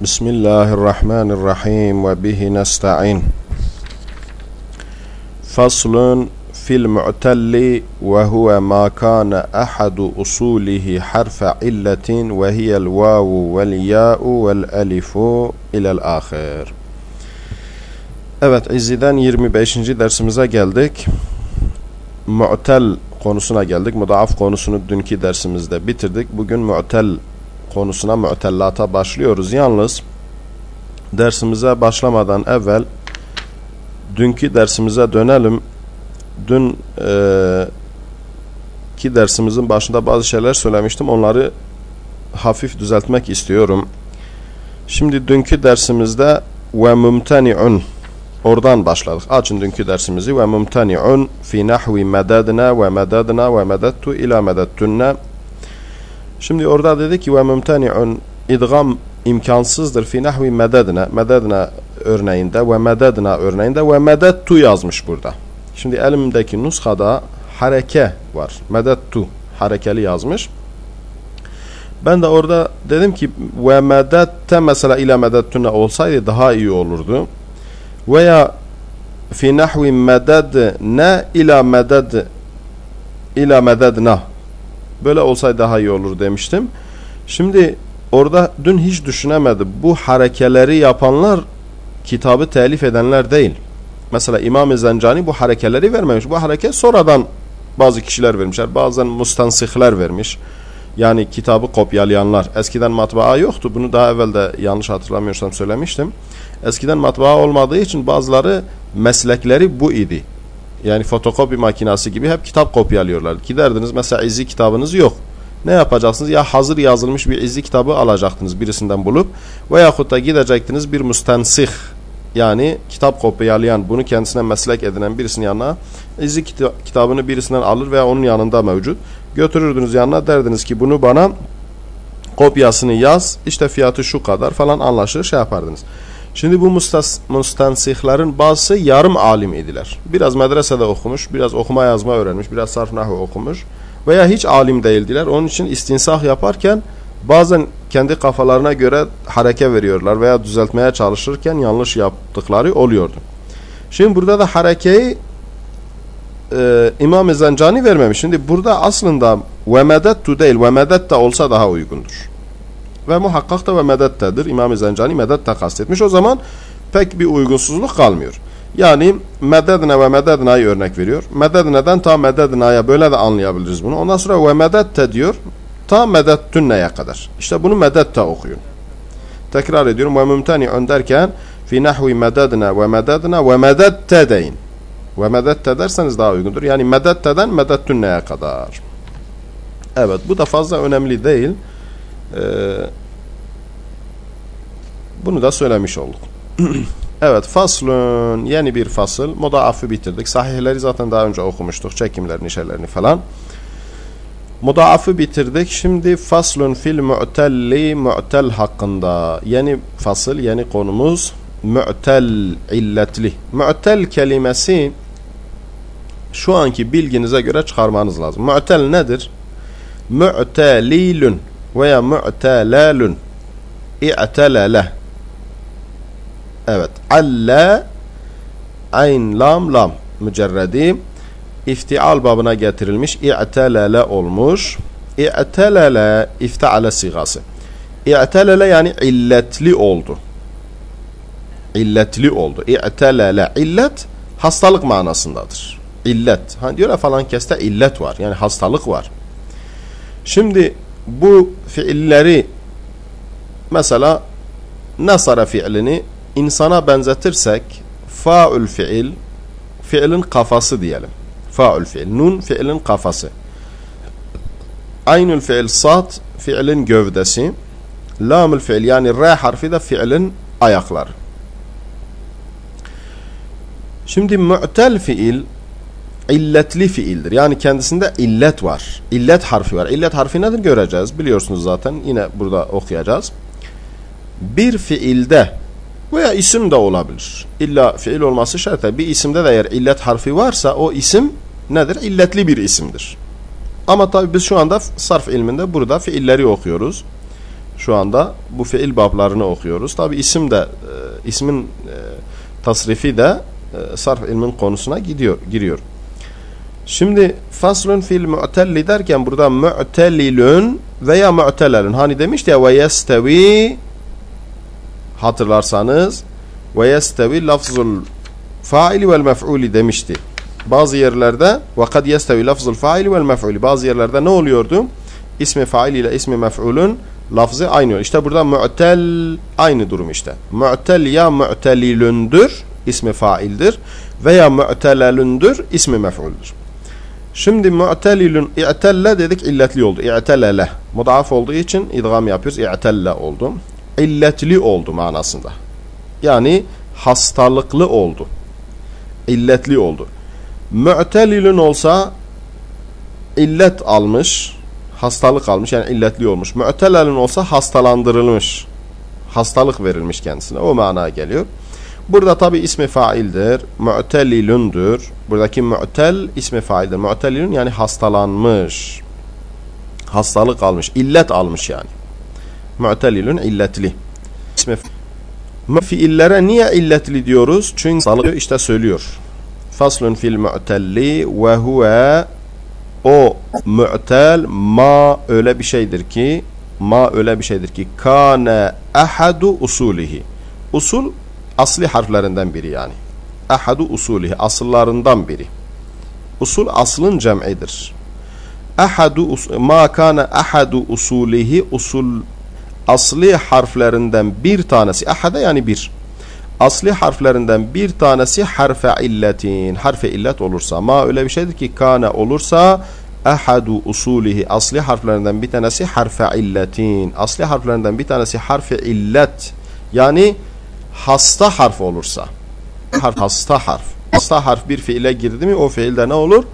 بسم الله الرحمن الرحيم وبه نستعين فصل في المعتل وهو ما كان أحد أصوله حرف علة وهي الواو والياء والألف إلى الآخر Evet İzzi'den 25. dersimize geldik. Mu'tel konusuna geldik. Mudaaf konusunu dünkü dersimizde bitirdik. Bugün mu'tel konusuna mu'tellata başlıyoruz. Yalnız dersimize başlamadan evvel dünkü dersimize dönelim. Dün e, ki dersimizin başında bazı şeyler söylemiştim. Onları hafif düzeltmek istiyorum. Şimdi dünkü dersimizde ve mumtani'un oradan başladık. Açın dünkü dersimizi ve mumtani'un fi nahvi medadna ve medadna ve medadtu ila medadtunna Şimdi orada dedi ki ve mumtani'un idgam imkansızdır fi nahvi medadna medadna örneğinde ve medadna örneğinde ve medadtu yazmış burada. Şimdi elimdeki nuskada hareke var. Medadtu harekeli yazmış. Ben de orada dedim ki ve medatte mesela ila medattune olsaydı daha iyi olurdu. Veya fi nahvi medadne ila medad ila medadna böyle olsaydı daha iyi olur demiştim. Şimdi orada dün hiç düşünemedim. Bu harekeleri yapanlar kitabı telif edenler değil. Mesela İmam-ı Zencani bu harekeleri vermemiş. Bu hareket sonradan bazı kişiler vermişler. Bazen mustansihler vermiş. Yani kitabı kopyalayanlar. Eskiden matbaa yoktu. Bunu daha evvel de yanlış hatırlamıyorsam söylemiştim. Eskiden matbaa olmadığı için bazıları meslekleri bu idi. Yani fotokopi makinası gibi hep kitap kopyalıyorlar. Giderdiniz mesela izi kitabınız yok. Ne yapacaksınız? Ya hazır yazılmış bir izi kitabı alacaktınız birisinden bulup veyahut da gidecektiniz bir müstensih yani kitap kopyalayan bunu kendisine meslek edinen birisinin yanına izi kitabını birisinden alır veya onun yanında mevcut. Götürürdünüz yanına derdiniz ki bunu bana kopyasını yaz işte fiyatı şu kadar falan anlaşır şey yapardınız. Şimdi bu mustansihlerin bazısı yarım alim idiler. Biraz medresede okumuş, biraz okuma yazma öğrenmiş, biraz sarf nahve okumuş veya hiç alim değildiler. Onun için istinsah yaparken bazen kendi kafalarına göre hareke veriyorlar veya düzeltmeye çalışırken yanlış yaptıkları oluyordu. Şimdi burada da harekeyi e, İmam-ı Zencani vermemiş. Şimdi burada aslında ve medettu değil ve medet de olsa daha uygundur ve muhakkak da ve medettedir. İmam-ı Zencani medette kastetmiş. O zaman pek bir uygunsuzluk kalmıyor. Yani mededne ve mededna'yı örnek veriyor. Mededne'den ta mededna'ya böyle de anlayabiliriz bunu. Ondan sonra ve medette diyor ta medettünne'ye kadar. İşte bunu medette okuyun. Tekrar ediyorum. Ve mümteni'un derken fi nahvi mededne ve mededne ve medette deyin. Ve medette derseniz daha uygundur. Yani medetteden medettünne'ye kadar. Evet bu da fazla önemli değil. Ee, bunu da söylemiş olduk. evet faslun yeni bir fasıl. Mudaafı bitirdik. Sahihleri zaten daha önce okumuştuk. Çekimlerini şeylerini falan. Mudaafı bitirdik. Şimdi faslun fil mu'telli mu'tel hakkında. Yeni fasıl, yeni konumuz mu'tel illetli. Mu'tel kelimesi şu anki bilginize göre çıkarmanız lazım. Mu'tel nedir? Mu'telilun veya mu'telalun i'telele evet. Alle ayn lam lam. Mücerredi iftial babına getirilmiş i'telele olmuş. İ'telele iftiale sigası i'telele yani illetli oldu. İlletli oldu. İ'telele illet hastalık manasındadır. İllet. Hani diyor ya falan keste illet var. Yani hastalık var. Şimdi bu fiilleri mesela nasara fiilini insana benzetirsek faul fiil fiilin kafası diyelim. Faul fiil. Nun fiilin kafası. Aynül fiil sat fiilin gövdesi. Lamül fiil yani R harfi de fiilin ayakları. Şimdi mu'tel fiil illetli fiildir. Yani kendisinde illet var. İllet harfi var. İllet harfi nedir göreceğiz. Biliyorsunuz zaten. Yine burada okuyacağız. Bir fiilde veya isim de olabilir. İlla fiil olması şart. Bir isimde de eğer illet harfi varsa o isim nedir? İlletli bir isimdir. Ama tabi biz şu anda sarf ilminde burada fiilleri okuyoruz. Şu anda bu fiil bablarını okuyoruz. Tabi isim de e, ismin e, tasrifi de e, sarf ilmin konusuna gidiyor, giriyor. Şimdi faslun fil mu'telli derken burada mu'tellilun veya mu'telelun. Hani demişti ya ve yestevi hatırlarsanız ve yestevi lafzul faili vel mef'uli demişti. Bazı yerlerde ve kad yestevi lafzul faili vel mef'uli. Bazı yerlerde ne oluyordu? İsmi fail ile ismi mef'ulun lafzı aynı. İşte burada mu'tel aynı durum işte. Mu'tel ya mu'telilündür ismi faildir veya mu'telelündür ismi mef'uldür. Şimdi mu'telilun i'telle dedik illetli oldu. İ'telele. Mudaf olduğu için idgam yapıyoruz. İ'telle oldu. İlletli oldu manasında. Yani hastalıklı oldu. İlletli oldu. Mu'telilun olsa illet almış, hastalık almış yani illetli olmuş. Mu'telelun olsa hastalandırılmış. Hastalık verilmiş kendisine. O manaya geliyor. Burada tabi ismi faildir. Mu'telilündür. Buradaki mu'tel ismi faildir. Mu'telilün yani hastalanmış. Hastalık almış. illet almış yani. Mu'telilün illetli. İsmi Fiillere niye illetli diyoruz? Çünkü hastalık işte söylüyor. Faslun fil mu'telli ve huve o mu'tel ma öyle bir şeydir ki ma öyle bir şeydir ki kane ahadu usulihi. Usul asli harflerinden biri yani. Ahadu usulihi asıllarından biri. Usul aslın cem'idir. Ahadu ma kana ahadu usulihi usul asli harflerinden bir tanesi ahada yani bir. Asli harflerinden bir tanesi harfe illetin. Harfe illet olursa ma öyle bir şeydir ki kana olursa ahadu usulihi asli harflerinden bir tanesi harfe illetin. Asli harflerinden bir tanesi harfe illet. Yani hasta harf olursa harf, hasta harf hasta harf bir fiile girdi mi o fiilde ne olur?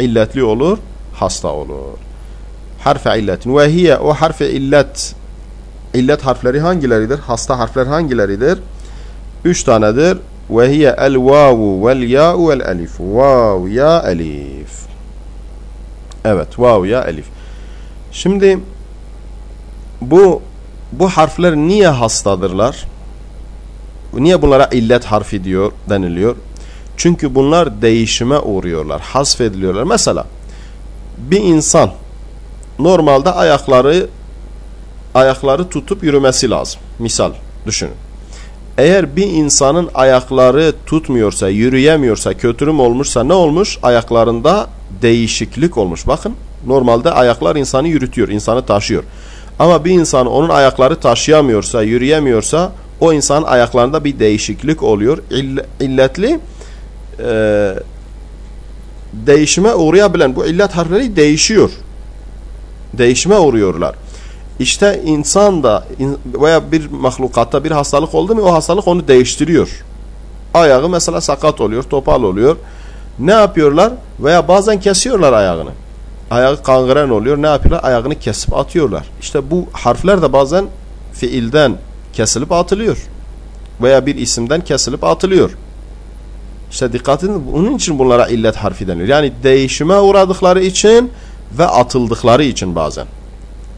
illetli olur hasta olur harfe illetin ve hiye o harfe illet illet harfleri hangileridir? hasta harfler hangileridir? üç tanedir ve hiye el vavu vel ya'u vel elif vav ya elif evet vav ya elif şimdi bu bu harfler niye hastadırlar? Niye bunlara illet harfi diyor deniliyor? Çünkü bunlar değişime uğruyorlar, hasfediliyorlar. Mesela bir insan normalde ayakları ayakları tutup yürümesi lazım. Misal düşünün. Eğer bir insanın ayakları tutmuyorsa, yürüyemiyorsa, kötürüm olmuşsa ne olmuş? Ayaklarında değişiklik olmuş. Bakın normalde ayaklar insanı yürütüyor, insanı taşıyor. Ama bir insan onun ayakları taşıyamıyorsa, yürüyemiyorsa o insan ayaklarında bir değişiklik oluyor. İll illetli e, değişime uğrayabilen bu illet harfleri değişiyor. Değişime uğruyorlar. İşte insan da veya bir mahlukatta bir hastalık oldu mu o hastalık onu değiştiriyor. Ayağı mesela sakat oluyor, topal oluyor. Ne yapıyorlar? Veya bazen kesiyorlar ayağını. Ayağı kangren oluyor. Ne yapıyorlar? Ayağını kesip atıyorlar. İşte bu harfler de bazen fiilden kesilip atılıyor. Veya bir isimden kesilip atılıyor. İşte dikkat edin bunun için bunlara illet harfi deniyor. Yani değişime uğradıkları için ve atıldıkları için bazen.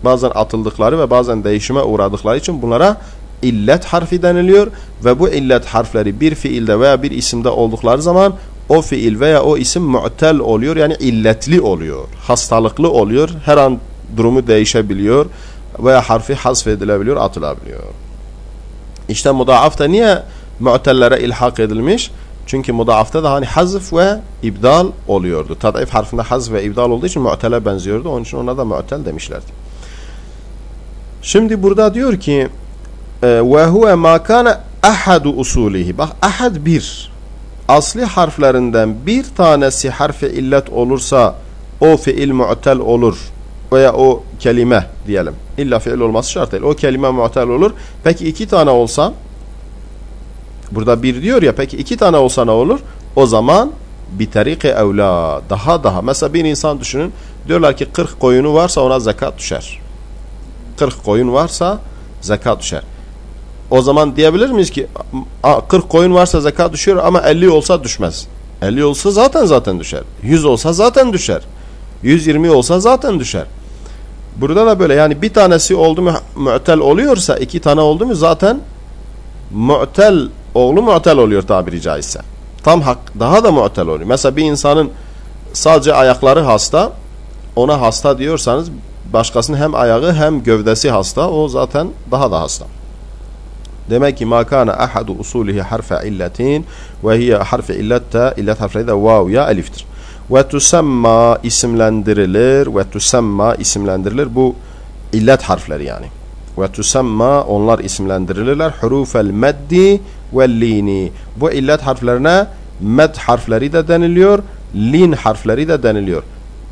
Bazen atıldıkları ve bazen değişime uğradıkları için bunlara illet harfi deniliyor ve bu illet harfleri bir fiilde veya bir isimde oldukları zaman o fiil veya o isim mu'tel oluyor yani illetli oluyor. Hastalıklı oluyor. Her an durumu değişebiliyor veya harfi hasfedilebiliyor, atılabiliyor. İşte mudaaf da niye mu'tellere ilhak edilmiş? Çünkü mudaafta da hani hazf ve ibdal oluyordu. Tadif harfinde hazf ve ibdal olduğu için mu'tele benziyordu. Onun için ona da mu'tel demişlerdi. Şimdi burada diyor ki e, ve huve ma kana ahadu usulihi. Bak ahad bir. Asli harflerinden bir tanesi harfi illet olursa o fiil mu'tel olur veya o kelime diyelim. İlla fiil olması şart değil. O kelime mu'tel olur. Peki iki tane olsa burada bir diyor ya peki iki tane olsa ne olur? O zaman bir tariki evla daha daha. Mesela bir insan düşünün diyorlar ki 40 koyunu varsa ona zekat düşer. 40 koyun varsa zekat düşer. O zaman diyebilir miyiz ki 40 koyun varsa zekat düşüyor ama 50 olsa düşmez. 50 olsa zaten zaten düşer. 100 olsa zaten düşer. 120 olsa zaten düşer. Burada da böyle yani bir tanesi oldu mu mu'tel oluyorsa iki tane oldu mu zaten mu'tel oğlu mu'tel oluyor tabiri caizse. Tam hak daha da mu'tel oluyor. Mesela bir insanın sadece ayakları hasta ona hasta diyorsanız başkasının hem ayağı hem gövdesi hasta o zaten daha da hasta. Demek ki ma kana ahadu usulihi harfe illetin ve hiye harfe illette illet harfleri de vav ya eliftir. Ve tusemma isimlendirilir ve tusemma isimlendirilir. Bu illet harfleri yani. Ve tusemma onlar isimlendirilirler. Hurufel meddi ve lini. Bu illet harflerine med harfleri de deniliyor. Lin harfleri de deniliyor.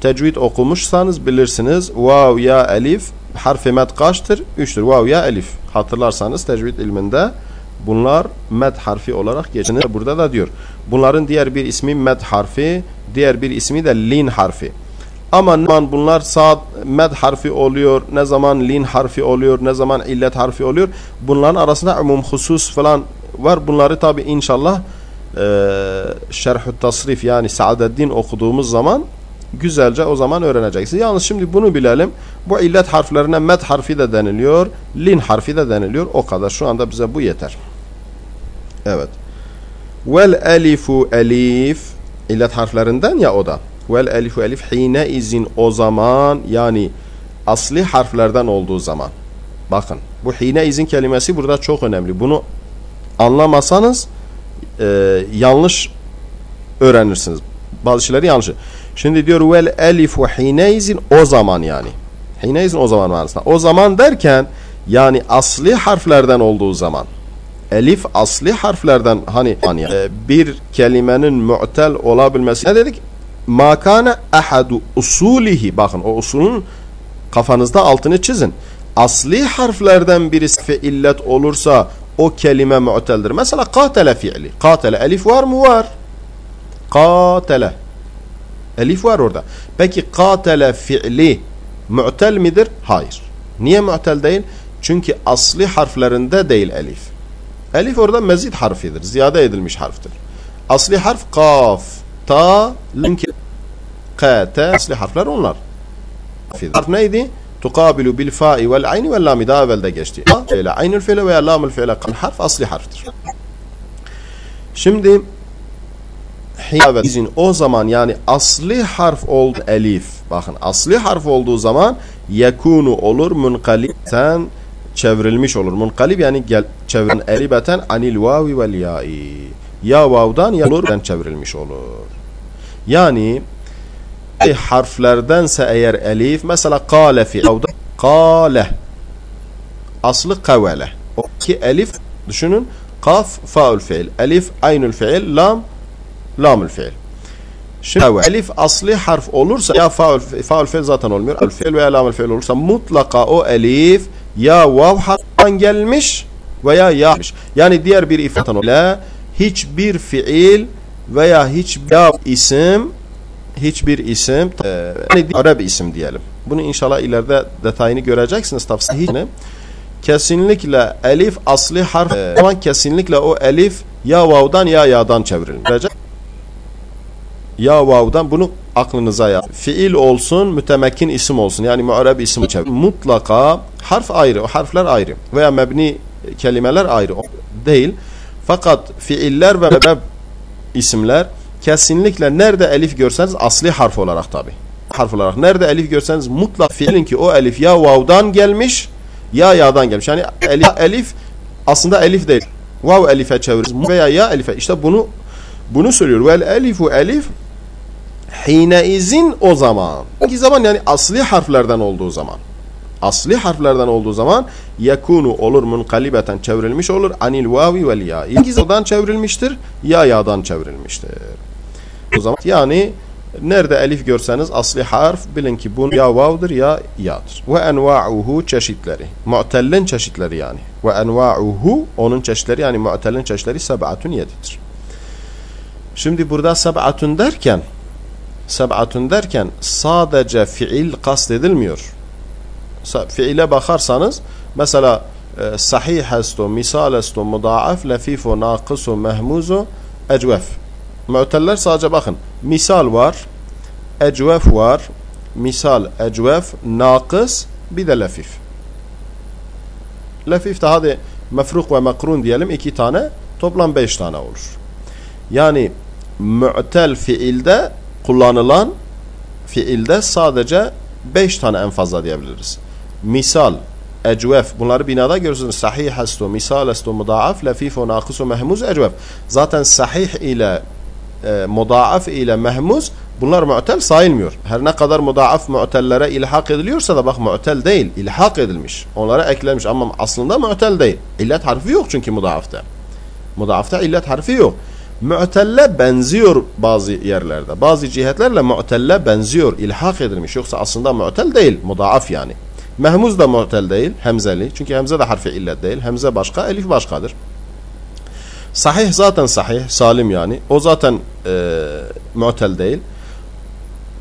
Tecvid okumuşsanız bilirsiniz. Vav ya elif harfi med kaçtır? Üçtür. Vav ya elif. Hatırlarsanız tecvid ilminde bunlar med harfi olarak geçinir. Burada da diyor. Bunların diğer bir ismi med harfi, diğer bir ismi de lin harfi. Ama ne zaman bunlar saat med harfi oluyor, ne zaman lin harfi oluyor, ne zaman illet harfi oluyor. Bunların arasında umum husus falan var. Bunları tabi inşallah e, şerh tasrif yani Saadeddin okuduğumuz zaman güzelce o zaman öğreneceksiniz. Yalnız şimdi bunu bilelim. Bu illet harflerine med harfi de deniliyor, lin harfi de deniliyor. O kadar. Şu anda bize bu yeter. Evet. Vel elifu elif illet harflerinden ya o da. Vel elifu elif hine izin o zaman yani asli harflerden olduğu zaman. Bakın bu hine izin kelimesi burada çok önemli. Bunu anlamasanız e, yanlış öğrenirsiniz. Bazı şeyleri yanlış. Şimdi diyor vel elifu hine izin o zaman yani. Hine izin o zaman manasında. O zaman derken yani asli harflerden olduğu zaman. Elif asli harflerden hani, hani e, bir kelimenin mu'tel olabilmesi. Ne dedik? Makane ahadu usulihi. Bakın o usulün kafanızda altını çizin. Asli harflerden birisi fe illet olursa o kelime mu'teldir. Mesela katele fiili. Katele elif var mı? Var. Katele. Elif var orada. Peki katele fiili mu'tel midir? Hayır. Niye mu'tel değil? Çünkü asli harflerinde değil elif. Elif orada mezid harfidir. Ziyade edilmiş harftir. Asli harf kaf, ta, linki, k, t. Asli harfler onlar. Harf neydi? Tukabilu bil fa'i vel ayni vel lami daha evvelde geçti. Fiile, aynül fiile veya lamül fiile harf asli harftir. Şimdi izin o zaman yani asli harf oldu elif. Bakın asli harf olduğu zaman yekunu olur munkalibten çevrilmiş olur. Munkalib yani gel, çevirin elibeten anil vavi vel ya'i. Ya vavdan ya olurdan çevrilmiş olur. Yani harflerdense eğer elif mesela kale fi kale aslı kavele. O ki elif düşünün kaf faul fiil. Elif aynul fiil lam lamül fiil. Şimdi elif asli harf olursa ya faul, faul fiil zaten olmuyor. El fiil veya lamül fiil olursa mutlaka o elif ya vav harftan gelmiş veya ya'mış. Yani diğer bir ifade hiçbir fiil veya hiçbir isim hiçbir isim yani Arap isim diyelim. Bunu inşallah ileride detayını göreceksiniz tafsirini. Kesinlikle elif asli harf ama kesinlikle o elif ya vav'dan ya ya'dan çevrilecek ya vav'dan bunu aklınıza yaz. Fiil olsun, mütemekkin isim olsun. Yani muareb isim çevir. Mutlaka harf ayrı, o harfler ayrı. Veya mebni kelimeler ayrı. Değil. Fakat fiiller ve mebeb isimler kesinlikle nerede elif görseniz asli harf olarak tabi. Harf olarak. Nerede elif görseniz mutlak fiilin ki o elif ya vav'dan gelmiş ya ya'dan gelmiş. Yani elif, elif aslında elif değil. Vav elife çeviririz veya ya elife. İşte bunu bunu söylüyor. Vel elifu elif Hine izin o zaman. Hangi zaman yani asli harflerden olduğu zaman. Asli harflerden olduğu zaman yakunu olur munkalibeten çevrilmiş olur anil vavi vel ya. Hangi zamandan çevrilmiştir? Ya ya'dan çevrilmiştir. O zaman yani nerede elif görseniz asli harf bilin ki bu ya vav'dır ya ya'dır. Ve enva'uhu çeşitleri. Mu'tellin çeşitleri yani. Ve enva'uhu onun çeşitleri yani mu'tellin çeşitleri seb'atun yedidir. Şimdi burada seb'atun derken seb'atun derken sadece fiil kastedilmiyor. Fiile bakarsanız mesela e, sahih esto, misal esto, mudaaf, lefifo, nakıso, mehmuzo, ecvef. Mu'teller sadece bakın. Misal var, ecvef var, misal, ecvef, nakıs, bir de lefif. Lefif de hadi mefruk ve makrun diyelim iki tane toplam beş tane olur. Yani mu'tel fiilde kullanılan fiilde sadece beş tane en fazla diyebiliriz. Misal, ecvef bunları binada görürsünüz. Sahih estu, misal estu, mudaaf, lefif, nakisu, mehmuz, ecvef. Zaten sahih ile e, mudaaf ile mehmuz bunlar mu'tel sayılmıyor. Her ne kadar mudaaf mu'tellere ilhak ediliyorsa da bak mu'tel değil, ilhak edilmiş. Onlara eklenmiş ama aslında mu'tel değil. İllet harfi yok çünkü mudaafta. Mudaafta illet harfi yok. Mu'telle benziyor bazı yerlerde. Bazı cihetlerle mu'telle benziyor, ilhak edilmiş. Yoksa aslında mu'tel değil, mudaaf yani. Mehmuz da mu'tel değil, hemzeli. Çünkü hemze de harfi illet değil. Hemze başka, elif başkadır. Sahih zaten sahih, salim yani. O zaten e, mu'tel değil.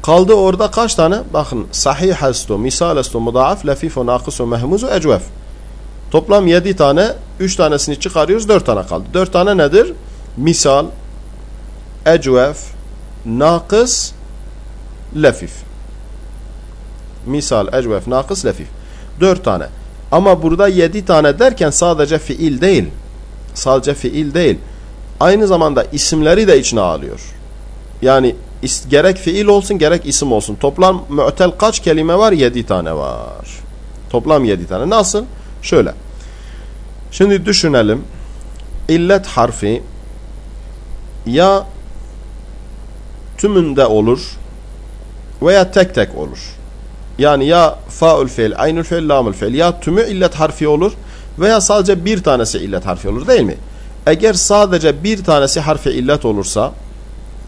Kaldı orada kaç tane? Bakın sahih estu, misal estu, mudaaf, lefifu, nakisu, mehmuzu, ecvef. Toplam 7 tane, 3 tanesini çıkarıyoruz, 4 tane kaldı. 4 tane nedir? Misal, ecvef, nakıs, lefif. Misal, ecvef, nakıs, lefif. 4 tane. Ama burada 7 tane derken sadece fiil değil. Sadece fiil değil. Aynı zamanda isimleri de içine alıyor. Yani gerek fiil olsun gerek isim olsun. Toplam mü'tel kaç kelime var? 7 tane var. Toplam 7 tane. Nasıl? Şöyle. Şimdi düşünelim. İllet harfi ya tümünde olur veya tek tek olur. Yani ya faul fiil, aynül fiil, lamül fiil ya tümü illet harfi olur veya sadece bir tanesi illet harfi olur değil mi? Eğer sadece bir tanesi harfi illet olursa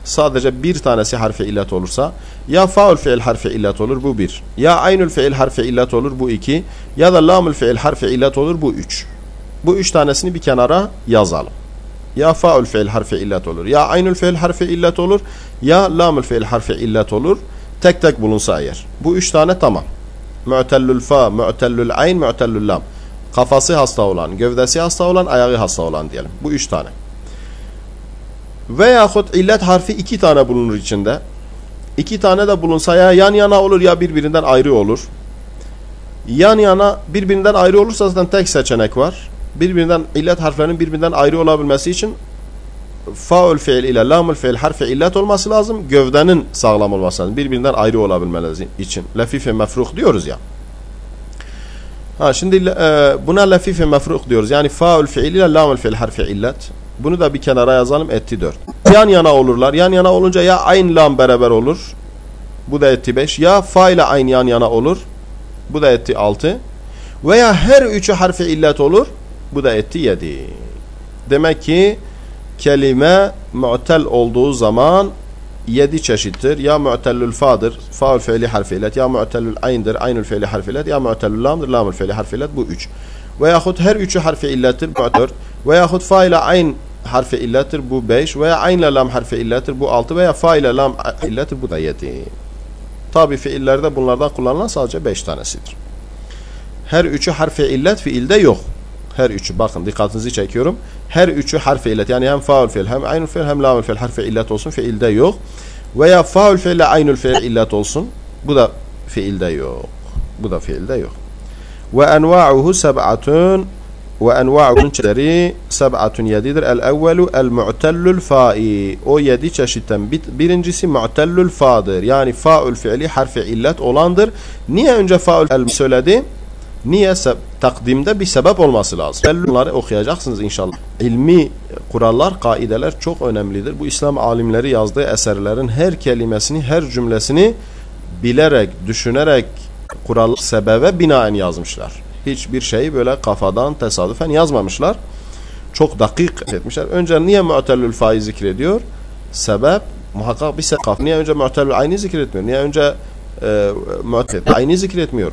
sadece bir tanesi harfi illet olursa ya faul fiil harfi illet olur bu bir. Ya aynül fiil harfi illet olur bu iki. Ya da lamül fiil harfi illet olur bu üç. Bu üç tanesini bir kenara yazalım. Ya faul fiil harfi illet olur. Ya aynül fiil harfi illet olur. Ya lamül fiil harfi illet olur. Tek tek bulunsa eğer. Bu üç tane tamam. Mu'tellül fa, mu'tellül ayn, mu'tellül lam. Kafası hasta olan, gövdesi hasta olan, ayağı hasta olan diyelim. Bu üç tane. Veyahut illet harfi iki tane bulunur içinde. İki tane de bulunsa ya yan yana olur ya birbirinden ayrı olur. Yan yana birbirinden ayrı olursa zaten tek seçenek var. Birbirinden illet harflerinin birbirinden ayrı olabilmesi için faul fiil ile lamul fiil harfi illet olması lazım. Gövdenin sağlam olması lazım. Birbirinden ayrı olabilmeleri için. Lefife mefruh diyoruz ya. Ha şimdi e, buna lefife mefruh diyoruz. Yani faul fiil ile lamul fiil harfi illet. Bunu da bir kenara yazalım. Etti 4. Yan yana olurlar. Yan yana olunca ya ayn lam beraber olur. Bu da etti 5. Ya fa ile ayn yan yana olur. Bu da etti 6. Veya her üçü harfi illet olur. Bu da etti 7. Demek ki kelime mu'tel olduğu zaman 7 çeşittir. Ya mu'tellül fa'dır. Fa'ül fiili harfi illet. Ya mu'tellül ayn'dir. Aynül fiili harfi illet. Ya mu'tellül lam'dır. Lamül fiili harfi illet. Bu 3. Veyahut her üçü harfi illettir. Bu 4. Veyahut fa ile ayn harfi illettir. Bu 5. Veya ayn ile lam harfi illettir. Bu 6. Veya fa ile lam illettir. Bu da 7. Tabi fiillerde bunlardan kullanılan sadece 5 tanesidir. Her üçü harfi illet fiilde yok. Her üçü bakın dikkatinizi çekiyorum. Her üçü harfi illet yani hem faul fiil hem aynul fiil hem lamul fiil harfi illet olsun fiilde yok. Veya faul fiil ile aynul fiil illet olsun. Bu da fiilde yok. Bu da fiilde yok. Ve enva'uhu seb'atun ve enva'uhun çeşitleri seb'atun yedidir. El evvelu el mu'tellül fa'i. O yedi çeşitten birincisi mu'tellül fa'dır. Yani fa'ül fiili harfi illet olandır. Niye önce fa'ül el söyledi? Niye? Takdimde bir sebep olması lazım. Bunları okuyacaksınız inşallah. İlmi kurallar, kaideler çok önemlidir. Bu İslam alimleri yazdığı eserlerin her kelimesini, her cümlesini bilerek, düşünerek kural sebebe binaen yazmışlar. Hiçbir şeyi böyle kafadan tesadüfen yazmamışlar. Çok dakik etmişler. Önce niye mu'tellül faiz zikrediyor? Sebep muhakkak bir sebep. Niye önce mu'tellül aynı zikretmiyor? Niye önce e, mu'tellül aynı zikretmiyor?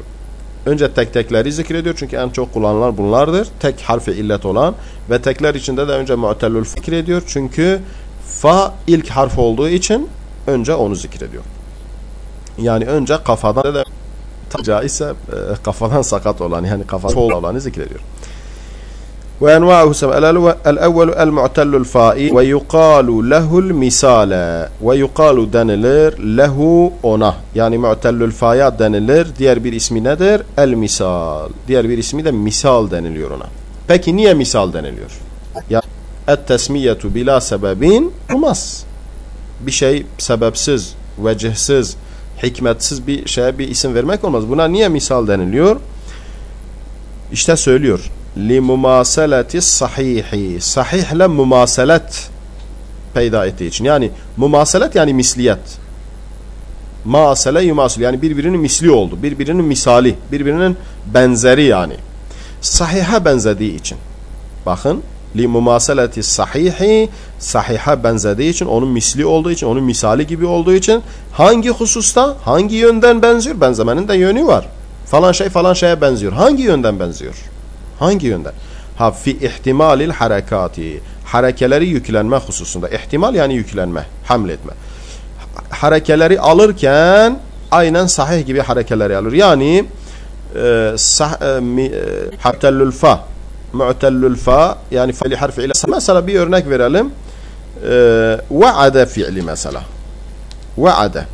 Önce tek tekleri zikrediyor çünkü en çok kullanılan bunlardır. Tek harfi illet olan ve tekler içinde de önce mu'tellül zikrediyor çünkü fa ilk harf olduğu için önce onu zikrediyor. Yani önce kafadan da caizse e, kafadan sakat olan yani kafa olanı zikrediyor. وأنواعه سبع الأول المعتل الفاء ويقال له المثال ويقال denilir له ona yani mu'tellül fa'ya denilir diğer bir ismi nedir el misal diğer bir ismi de misal deniliyor ona peki niye misal deniliyor ya et tesmiyetu bila sebebin olmaz bir şey sebepsiz vecihsiz hikmetsiz bir şeye bir isim vermek olmaz buna niye misal deniliyor işte söylüyor li mumaseleti sahihi. Sahihle mumaselet peyda ettiği için. Yani mumaselet yani misliyet. Masele yumasul yani birbirinin misli oldu. Birbirinin misali. Birbirinin benzeri yani. Sahiha benzediği için. Bakın li mumaseleti sahihi sahiha benzediği için onun misli olduğu için onun misali gibi olduğu için hangi hususta hangi yönden benziyor benzemenin de yönü var falan şey falan şeye benziyor hangi yönden benziyor Hangi yönden? Ha fi ihtimalil harekati. Harekeleri yüklenme hususunda. İhtimal yani yüklenme, hamletme. Harekeleri alırken aynen sahih gibi harekeleri alır. Yani e, sah, e, mi, e, habtellül fa mu'tellül fa yani feli harfi ile mesela bir örnek verelim. E, vaade fiili mesela. Vaade.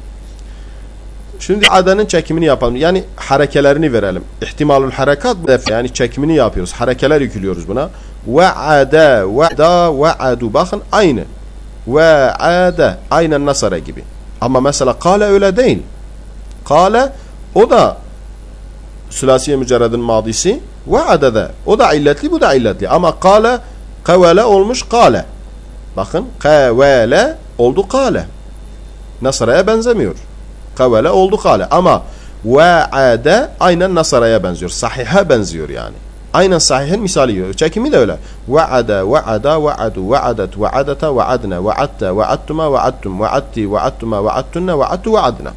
Şimdi adanın çekimini yapalım. Yani harekelerini verelim. İhtimalul harekat yani çekimini yapıyoruz. Harekeler yüklüyoruz buna. Ve'ada, ve'da, ve'adu. Bakın aynı. Ve'ada. Aynen Nasara gibi. Ama mesela kale öyle değil. Kale o da sülasiye mücerredin madisi. Ve'ada da. O da illetli bu da illetli. Ama kale kavale olmuş kale. Bakın kavale oldu kale. Nasara'ya benzemiyor kavale oldu kale. Ama ve'ade aynen Nasara'ya benziyor. Sahiha benziyor yani. Aynen sahihin misali. Çekimi de öyle. Ve'ada, ve'ada, ve'adu, ve'adet, ve'adeta, ve'adna, ve'atta, ve'attuma, ve'attum, ve'atti, ve'attuma, ve'attunna, ve'attu, ve'adna.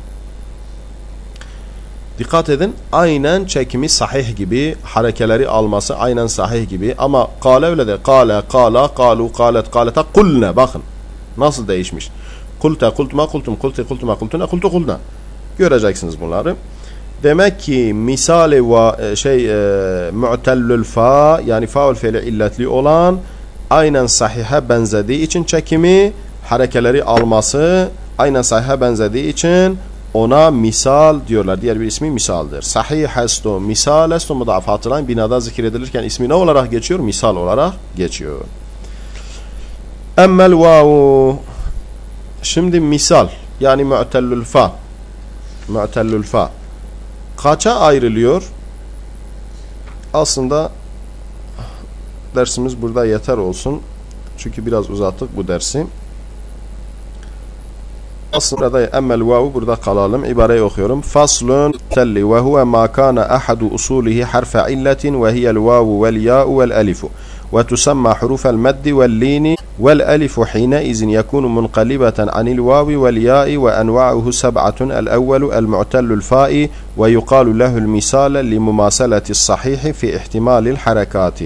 Dikkat edin aynen çekimi sahih gibi harekeleri alması aynen sahih gibi ama kale öyle de kale, kala, kalu, kalet, kaleta, kulne bakın nasıl değişmiş. Kulte, kultuma, kultum, kulte, kultuma, kultuna, kultu, kulna. Göreceksiniz bunları. Demek ki misali ve şey e, mu'tellül fa yani faul fiili illetli olan aynen sahihe benzediği için çekimi harekeleri alması aynen sahihe benzediği için ona misal diyorlar. Diğer bir ismi misaldır. Sahihestu, misalestu mudaf hatırlayın binada zikredilirken ismi ne olarak geçiyor? Misal olarak geçiyor. Emmel vavu Şimdi misal yani mu'tellül fa mu'tellül fa kaça ayrılıyor? Aslında dersimiz burada yeter olsun. Çünkü biraz uzattık bu dersi. Aslında da emmel vavu burada kalalım. İbareyi okuyorum. Faslun telli ve huve ma kana ahadu usulihi harfe illetin ve hiyel vavu vel ya'u vel elifu. وتسمى حروف المد واللين والألف حينئذ يكون منقلبة عن الواو والياء وأنواعه سبعة الأول المعتل الفاء ويقال له المثال لمماثلة الصحيح في احتمال الحركات.